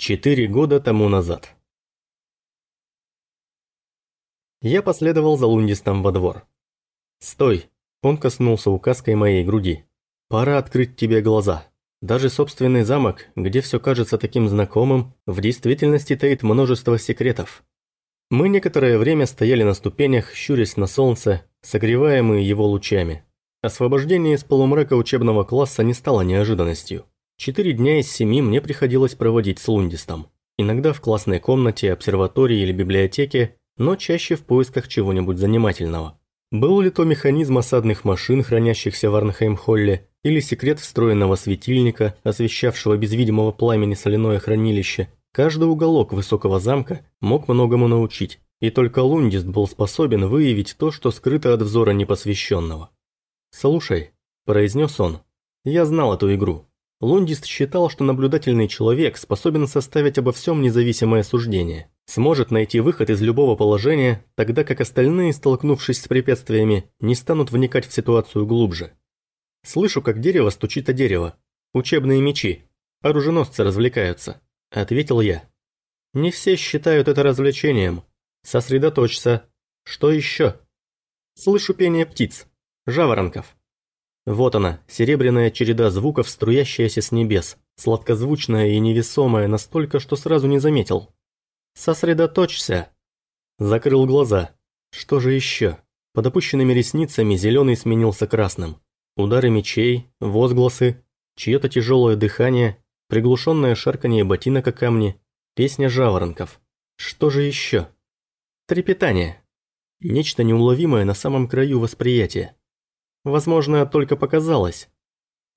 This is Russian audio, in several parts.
Четыре года тому назад. Я последовал за Лундистом во двор. «Стой!» Он коснулся указкой моей груди. «Пора открыть тебе глаза. Даже собственный замок, где все кажется таким знакомым, в действительности таит множество секретов». Мы некоторое время стояли на ступенях, щурясь на солнце, согреваемые его лучами. Освобождение из полумрака учебного класса не стало неожиданностью. Четыре дня из семи мне приходилось проводить с Лундистом. Иногда в классной комнате, обсерватории или библиотеке, но чаще в поисках чего-нибудь занимательного. Был ли то механизм осадных машин, хранящихся в Арнхейм-Холле, или секрет встроенного светильника, освещавшего без видимого пламени соляное хранилище, каждый уголок высокого замка мог многому научить, и только Лундист был способен выявить то, что скрыто от взора непосвященного. «Слушай», – произнес он, – «я знал эту игру. Лундист считал, что наблюдательный человек способен составить обо всем независимое суждение, сможет найти выход из любого положения, тогда как остальные, столкнувшись с препятствиями, не станут вникать в ситуацию глубже. «Слышу, как дерево стучит о дерево. Учебные мечи. Оруженосцы развлекаются», – ответил я. «Не все считают это развлечением. Сосредоточься. Что еще?» «Слышу пение птиц. Жаворонков. Вот она, серебряная череда звуков, струящаяся с небес, сладкозвучная и невесомая настолько, что сразу не заметил. «Сосредоточься!» Закрыл глаза. Что же еще? Под опущенными ресницами зеленый сменился красным. Удары мечей, возгласы, чье-то тяжелое дыхание, приглушенное шарканье ботинок о камни, песня жаворонков. Что же еще? Трепетание. Нечто неуловимое на самом краю восприятия. Возможно, только показалось.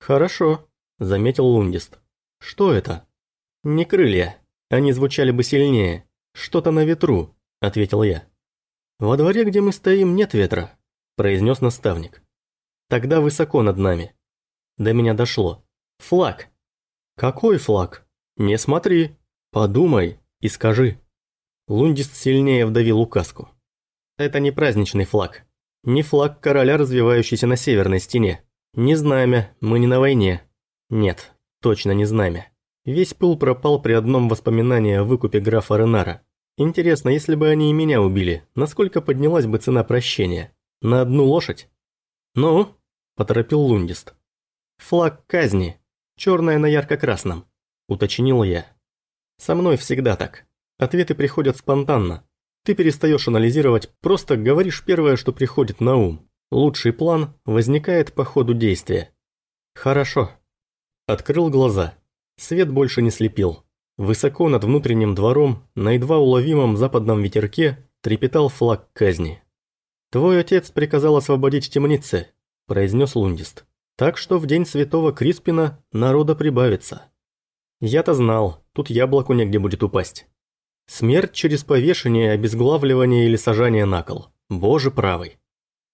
Хорошо, заметил Лундист. Что это? Не крылья. Они звучали бы сильнее. Что-то на ветру, ответил я. Во дворе, где мы стоим, нет ветра, произнес наставник. Тогда высоко над нами. До меня дошло. Флаг. Какой флаг? Не смотри. Подумай и скажи. Лундист сильнее вдавил указку. Это не праздничный флаг. Не флаг короля, развивающийся на северной стене. Не знамя, мы не на войне. Нет, точно не знамя. Весь пыл пропал при одном воспоминании о выкупе графа Ренара. Интересно, если бы они и меня убили, насколько поднялась бы цена прощения? На одну лошадь? Ну? Поторопил Лундист. Флаг казни. Черная на ярко-красном. Уточнил я. Со мной всегда так. Ответы приходят спонтанно, ты перестаешь анализировать, просто говоришь первое, что приходит на ум. Лучший план возникает по ходу действия. Хорошо. Открыл глаза. Свет больше не слепил. Высоко над внутренним двором, на едва уловимом западном ветерке, трепетал флаг казни. «Твой отец приказал освободить темницы», – произнес Лундист. «Так что в день святого Криспина народа прибавится». Я-то знал, тут яблоку негде будет упасть. Смерть через повешение, обезглавливание или сажание на кол. Боже правый.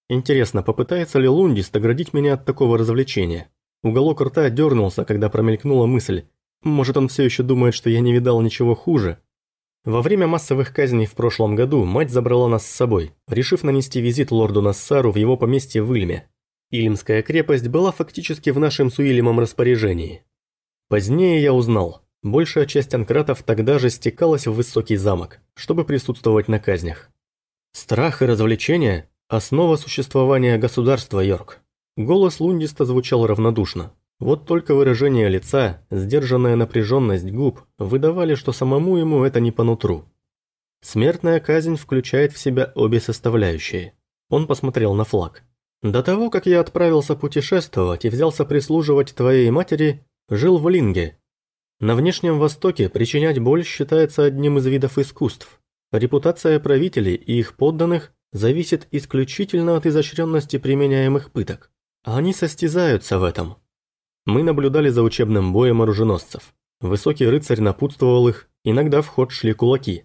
Интересно, попытается ли Лундист оградить меня от такого развлечения? Уголок рта дернулся, когда промелькнула мысль. Может, он все еще думает, что я не видал ничего хуже? Во время массовых казней в прошлом году мать забрала нас с собой, решив нанести визит лорду Нассару в его поместье в Ильме. Ильмская крепость была фактически в нашем Суилимом распоряжении. Позднее я узнал, Большая часть анкратов тогда же стекалась в высокий замок, чтобы присутствовать на казнях. Страх и развлечение – основа существования государства, Йорк. Голос Лундиста звучал равнодушно. Вот только выражение лица, сдержанная напряженность губ выдавали, что самому ему это не по нутру. Смертная казнь включает в себя обе составляющие. Он посмотрел на флаг. До того, как я отправился путешествовать и взялся прислуживать твоей матери, жил в Линге, на Внешнем Востоке причинять боль считается одним из видов искусств. Репутация правителей и их подданных зависит исключительно от изощренности применяемых пыток. Они состязаются в этом. Мы наблюдали за учебным боем оруженосцев. Высокий рыцарь напутствовал их, иногда в ход шли кулаки.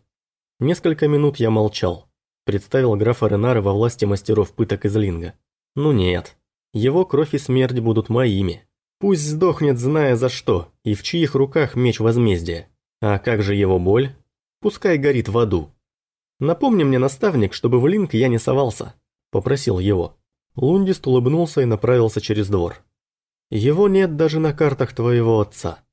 Несколько минут я молчал. Представил графа Ренара во власти мастеров пыток из Линга. Ну нет. Его кровь и смерть будут моими. Пусть сдохнет, зная за что, и в чьих руках меч возмездия. А как же его боль? Пускай горит в аду. Напомни мне, наставник, чтобы в линк я не совался. Попросил его. Лундист улыбнулся и направился через двор. Его нет даже на картах твоего отца.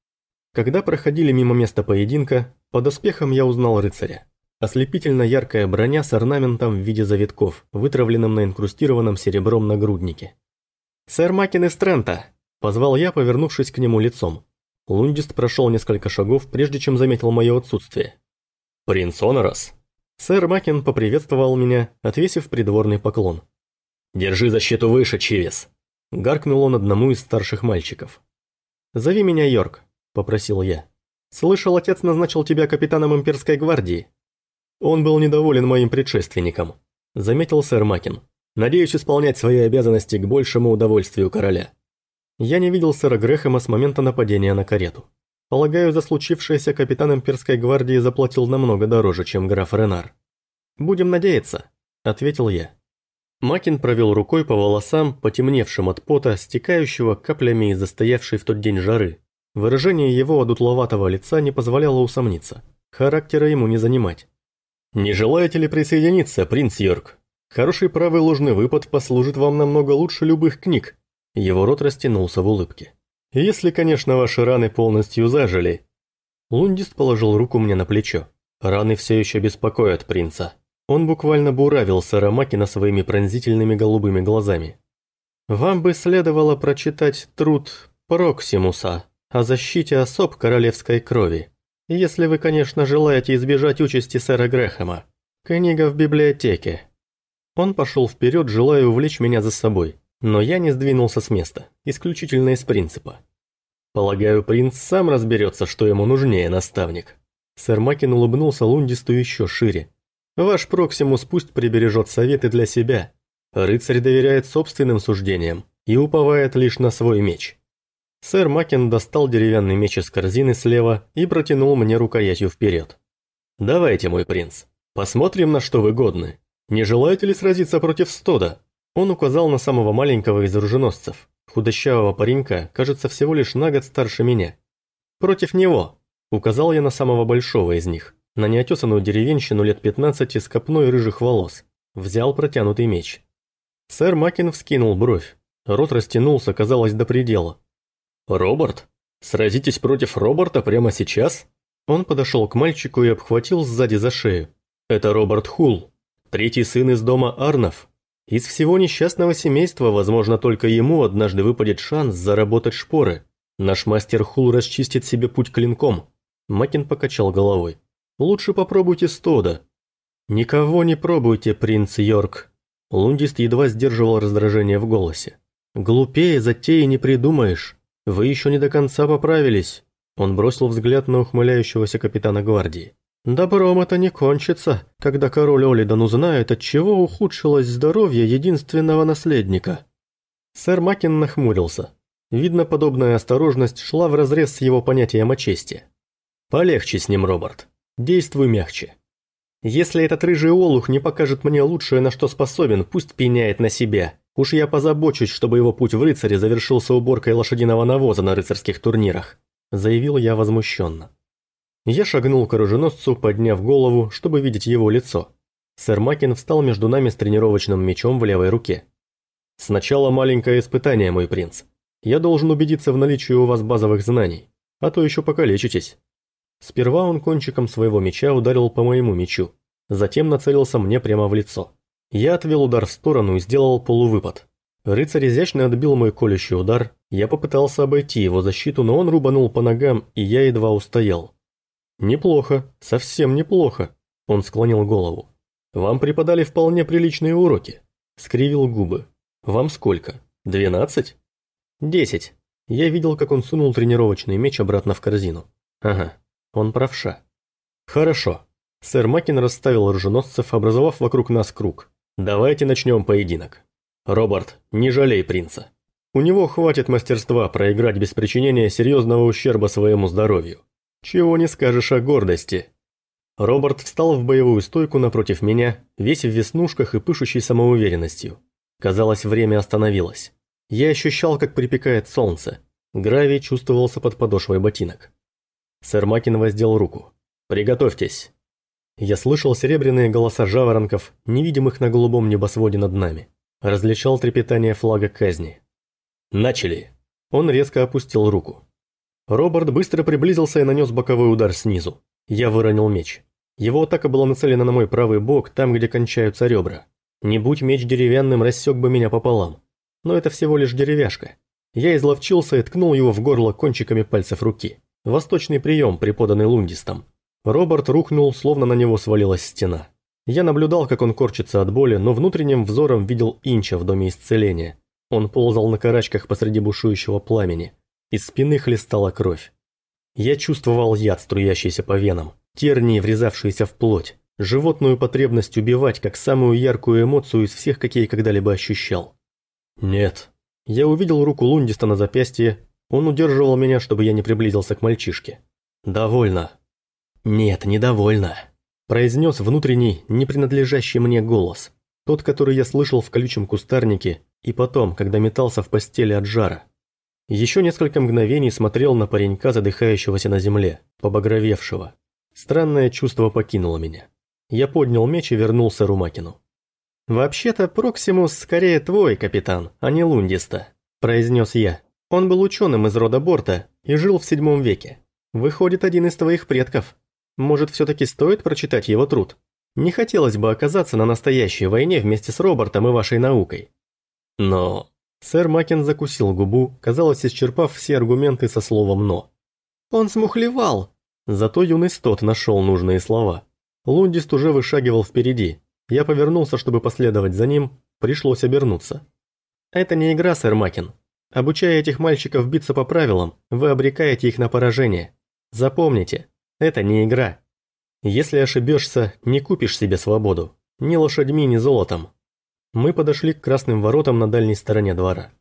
Когда проходили мимо места поединка, под оспехом я узнал рыцаря. Ослепительно яркая броня с орнаментом в виде завитков, вытравленным на инкрустированном серебром нагруднике. «Сэр Макин из Трента!» – позвал я, повернувшись к нему лицом. Лундист прошел несколько шагов, прежде чем заметил мое отсутствие. «Принц Онорос!» Сэр Макин поприветствовал меня, отвесив придворный поклон. «Держи защиту выше, Чивес!» – гаркнул он одному из старших мальчиков. «Зови меня Йорк», – попросил я. «Слышал, отец назначил тебя капитаном имперской гвардии». Он был недоволен моим предшественником, заметил сэр Макин. Надеюсь исполнять свои обязанности к большему удовольствию короля. Я не видел сэра Грэхэма с момента нападения на карету. Полагаю, за случившееся капитан имперской гвардии заплатил намного дороже, чем граф Ренар. «Будем надеяться», – ответил я. Макин провел рукой по волосам, потемневшим от пота, стекающего каплями из застоявшей в тот день жары. Выражение его одутловатого лица не позволяло усомниться. Характера ему не занимать. «Не желаете ли присоединиться, принц Йорк? Хороший правый ложный выпад послужит вам намного лучше любых книг». Его рот растянулся в улыбке. «Если, конечно, ваши раны полностью зажили». Лундист положил руку мне на плечо. Раны все еще беспокоят принца. Он буквально буравил сэра Макина своими пронзительными голубыми глазами. «Вам бы следовало прочитать труд Проксимуса о защите особ королевской крови. Если вы, конечно, желаете избежать участи сэра Грэхэма. Книга в библиотеке». Он пошел вперед, желая увлечь меня за собой, но я не сдвинулся с места, исключительно из принципа. Полагаю, принц сам разберется, что ему нужнее, наставник. Сэр Макин улыбнулся Лундисту еще шире, Ваш Проксимус пусть прибережет советы для себя. Рыцарь доверяет собственным суждениям и уповает лишь на свой меч. Сэр Макин достал деревянный меч из корзины слева и протянул мне рукоятью вперед. «Давайте, мой принц, посмотрим, на что вы годны. Не желаете ли сразиться против Стода?» Он указал на самого маленького из оруженосцев, худощавого паренька, кажется, всего лишь на год старше меня. «Против него», – указал я на самого большого из них на неотесанную деревенщину лет 15 с копной рыжих волос. Взял протянутый меч. Сэр Макин вскинул бровь. Рот растянулся, казалось, до предела. «Роберт? Сразитесь против Роберта прямо сейчас?» Он подошел к мальчику и обхватил сзади за шею. «Это Роберт Хул, третий сын из дома Арнов. Из всего несчастного семейства, возможно, только ему однажды выпадет шанс заработать шпоры. Наш мастер Хул расчистит себе путь клинком». Макин покачал головой. Лучше попробуйте стода». «Никого не пробуйте, принц Йорк». Лундист едва сдерживал раздражение в голосе. «Глупее затеи не придумаешь. Вы еще не до конца поправились». Он бросил взгляд на ухмыляющегося капитана гвардии. «Добром это не кончится, когда король Олидан узнает, от чего ухудшилось здоровье единственного наследника». Сэр Макин нахмурился. Видно, подобная осторожность шла вразрез с его понятием о чести. «Полегче с ним, Роберт. Действуй мягче. Если этот рыжий олух не покажет мне лучшее, на что способен, пусть пеняет на себя. Уж я позабочусь, чтобы его путь в рыцаре завершился уборкой лошадиного навоза на рыцарских турнирах», – заявил я возмущенно. Я шагнул к оруженосцу, подняв голову, чтобы видеть его лицо. Сэр Макин встал между нами с тренировочным мечом в левой руке. «Сначала маленькое испытание, мой принц. Я должен убедиться в наличии у вас базовых знаний, а то еще покалечитесь». Сперва он кончиком своего меча ударил по моему мечу, затем нацелился мне прямо в лицо. Я отвел удар в сторону и сделал полувыпад. Рыцарь изящно отбил мой колющий удар, я попытался обойти его защиту, но он рубанул по ногам, и я едва устоял. «Неплохо, совсем неплохо», – он склонил голову. «Вам преподали вполне приличные уроки», – скривил губы. «Вам сколько? Двенадцать?» «Десять». Я видел, как он сунул тренировочный меч обратно в корзину. «Ага, он правша. Хорошо. Сэр Макин расставил оруженосцев, образовав вокруг нас круг. Давайте начнем поединок. Роберт, не жалей принца. У него хватит мастерства проиграть без причинения серьезного ущерба своему здоровью. Чего не скажешь о гордости. Роберт встал в боевую стойку напротив меня, весь в веснушках и пышущий самоуверенностью. Казалось, время остановилось. Я ощущал, как припекает солнце. Гравий чувствовался под подошвой ботинок. Сэр Макин воздел руку. «Приготовьтесь». Я слышал серебряные голоса жаворонков, невидимых на голубом небосводе над нами. Различал трепетание флага казни. «Начали!» Он резко опустил руку. Роберт быстро приблизился и нанес боковой удар снизу. Я выронил меч. Его атака была нацелена на мой правый бок, там, где кончаются ребра. Не будь меч деревянным, рассек бы меня пополам. Но это всего лишь деревяшка. Я изловчился и ткнул его в горло кончиками пальцев руки. Восточный прием, преподанный лундистом. Роберт рухнул, словно на него свалилась стена. Я наблюдал, как он корчится от боли, но внутренним взором видел Инча в доме исцеления. Он ползал на карачках посреди бушующего пламени. Из спины хлестала кровь. Я чувствовал яд, струящийся по венам, тернии, врезавшиеся в плоть, животную потребность убивать как самую яркую эмоцию из всех, какие когда-либо ощущал. Нет. Я увидел руку Лундиста на запястье, он удерживал меня, чтобы я не приблизился к мальчишке. «Довольно». «Нет, недовольно», – произнес внутренний, не принадлежащий мне голос. Тот, который я слышал в колючем кустарнике, и потом, когда метался в постели от жара. Еще несколько мгновений смотрел на паренька, задыхающегося на земле, побагровевшего. Странное чувство покинуло меня. Я поднял меч и вернулся Румакину. «Вообще-то Проксимус скорее твой, капитан, а не Лундиста», – произнес я. Он был ученым из рода Борта и жил в седьмом веке. Выходит, один из твоих предков. Может, все-таки стоит прочитать его труд? Не хотелось бы оказаться на настоящей войне вместе с Робертом и вашей наукой. Но... Сэр Макин закусил губу, казалось, исчерпав все аргументы со словом «но». Он смухлевал. Зато юный Стот нашел нужные слова. Лундист уже вышагивал впереди. Я повернулся, чтобы последовать за ним, пришлось обернуться. Это не игра, сэр Макин. Обучая этих мальчиков биться по правилам, вы обрекаете их на поражение. Запомните, это не игра. Если ошибешься, не купишь себе свободу. Ни лошадьми, ни золотом. Мы подошли к красным воротам на дальней стороне двора.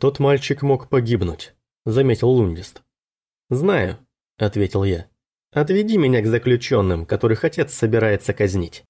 Тот мальчик мог погибнуть, заметил Лундист. Знаю, ответил я. Отведи меня к заключенным, которых отец собирается казнить.